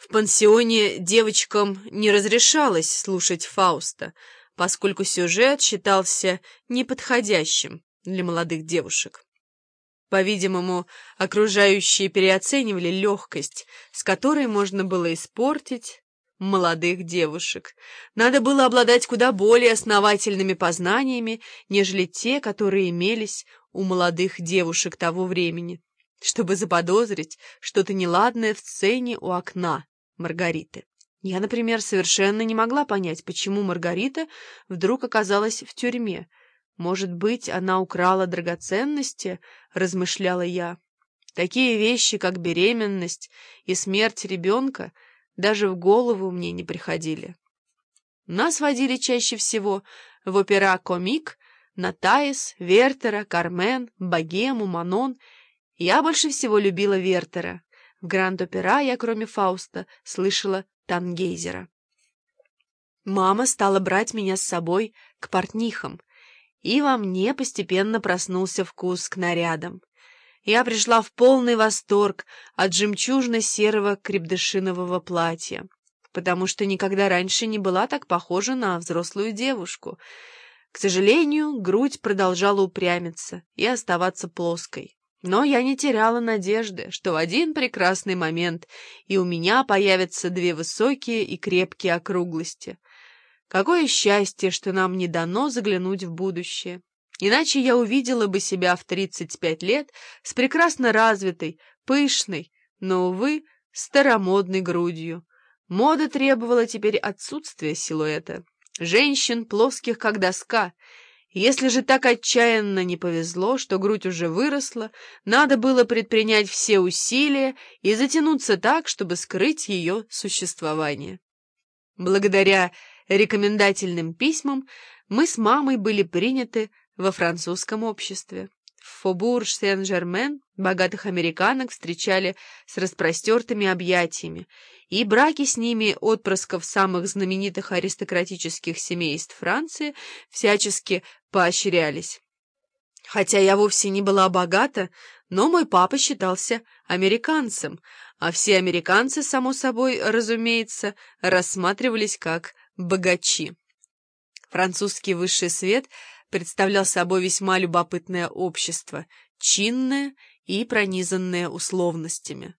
В пансионе девочкам не разрешалось слушать Фауста, поскольку сюжет считался неподходящим для молодых девушек. По-видимому, окружающие переоценивали легкость, с которой можно было испортить молодых девушек. Надо было обладать куда более основательными познаниями, нежели те, которые имелись у молодых девушек того времени, чтобы заподозрить что-то неладное в сцене у окна. Маргариты. Я, например, совершенно не могла понять, почему Маргарита вдруг оказалась в тюрьме. Может быть, она украла драгоценности, размышляла я. Такие вещи, как беременность и смерть ребенка, даже в голову мне не приходили. Нас водили чаще всего в опера-комик, на Таис, Вертера, Кармен, Богему, Манон. Я больше всего любила Вертера. В Гранд-Опера я, кроме Фауста, слышала Тангейзера. Мама стала брать меня с собой к портнихам, и во мне постепенно проснулся вкус к нарядам. Я пришла в полный восторг от жемчужно-серого крепдышинового платья, потому что никогда раньше не была так похожа на взрослую девушку. К сожалению, грудь продолжала упрямиться и оставаться плоской. Но я не теряла надежды, что в один прекрасный момент и у меня появятся две высокие и крепкие округлости. Какое счастье, что нам не дано заглянуть в будущее. Иначе я увидела бы себя в 35 лет с прекрасно развитой, пышной, но, увы, старомодной грудью. Мода требовала теперь отсутствия силуэта. Женщин, плоских как доска — если же так отчаянно не повезло, что грудь уже выросла, надо было предпринять все усилия и затянуться так, чтобы скрыть ее существование. Благодаря рекомендательным письмам мы с мамой были приняты во французском обществе. В Фобурж-Сен-Жермен богатых американок встречали с распростертыми объятиями, и браки с ними отпрысков самых знаменитых аристократических семейств Франции всячески поощрялись. Хотя я вовсе не была богата, но мой папа считался американцем, а все американцы, само собой, разумеется, рассматривались как богачи. Французский высший свет представлял собой весьма любопытное общество, чинное и пронизанное условностями.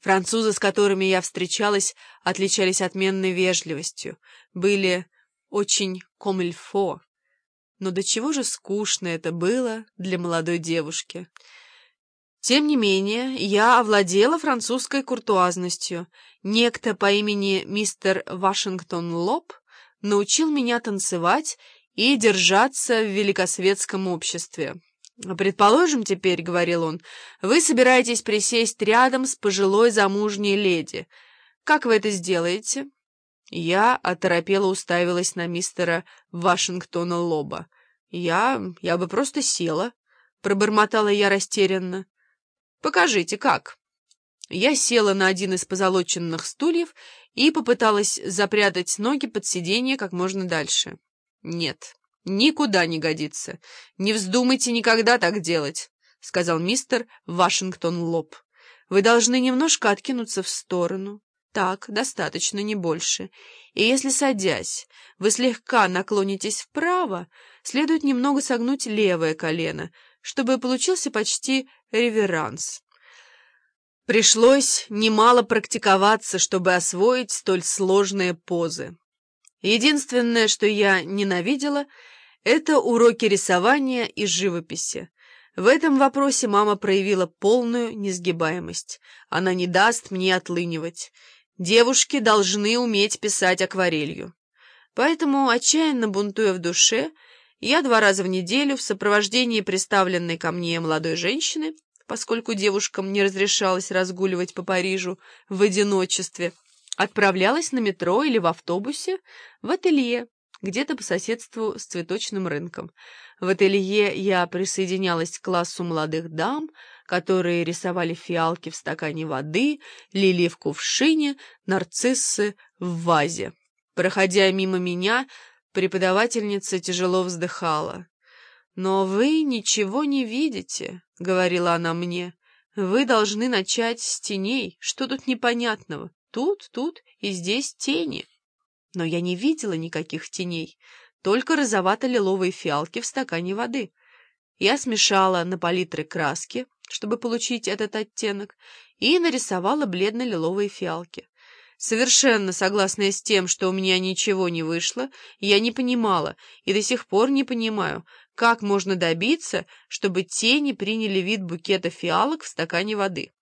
Французы, с которыми я встречалась, отличались отменной вежливостью, были очень комильфо. Но до чего же скучно это было для молодой девушки. Тем не менее, я овладела французской куртуазностью. Некто по имени мистер Вашингтон Лоб научил меня танцевать и держаться в великосветском обществе. «Предположим теперь, — говорил он, — вы собираетесь присесть рядом с пожилой замужней леди. Как вы это сделаете?» Я оторопела уставилась на мистера Вашингтона Лоба. «Я... я бы просто села», — пробормотала я растерянно. «Покажите, как?» Я села на один из позолоченных стульев и попыталась запрятать ноги под сиденье как можно дальше. «Нет». «Никуда не годится. Не вздумайте никогда так делать», — сказал мистер Вашингтон Лоб. «Вы должны немножко откинуться в сторону. Так, достаточно, не больше. И если, садясь, вы слегка наклонитесь вправо, следует немного согнуть левое колено, чтобы получился почти реверанс». Пришлось немало практиковаться, чтобы освоить столь сложные позы. Единственное, что я ненавидела — это уроки рисования и живописи. В этом вопросе мама проявила полную несгибаемость. Она не даст мне отлынивать. Девушки должны уметь писать акварелью. Поэтому, отчаянно бунтуя в душе, я два раза в неделю в сопровождении представленной ко мне молодой женщины, поскольку девушкам не разрешалось разгуливать по Парижу в одиночестве, отправлялась на метро или в автобусе в ателье, где-то по соседству с цветочным рынком. В ателье я присоединялась к классу молодых дам, которые рисовали фиалки в стакане воды, лилии в кувшине, нарциссы в вазе. Проходя мимо меня, преподавательница тяжело вздыхала. «Но вы ничего не видите», — говорила она мне. «Вы должны начать с теней. Что тут непонятного? Тут, тут и здесь тени. Но я не видела никаких теней, только розовато-лиловые фиалки в стакане воды. Я смешала на палитры краски, чтобы получить этот оттенок, и нарисовала бледно-лиловые фиалки. Совершенно согласная с тем, что у меня ничего не вышло, я не понимала и до сих пор не понимаю, как можно добиться, чтобы тени приняли вид букета фиалок в стакане воды.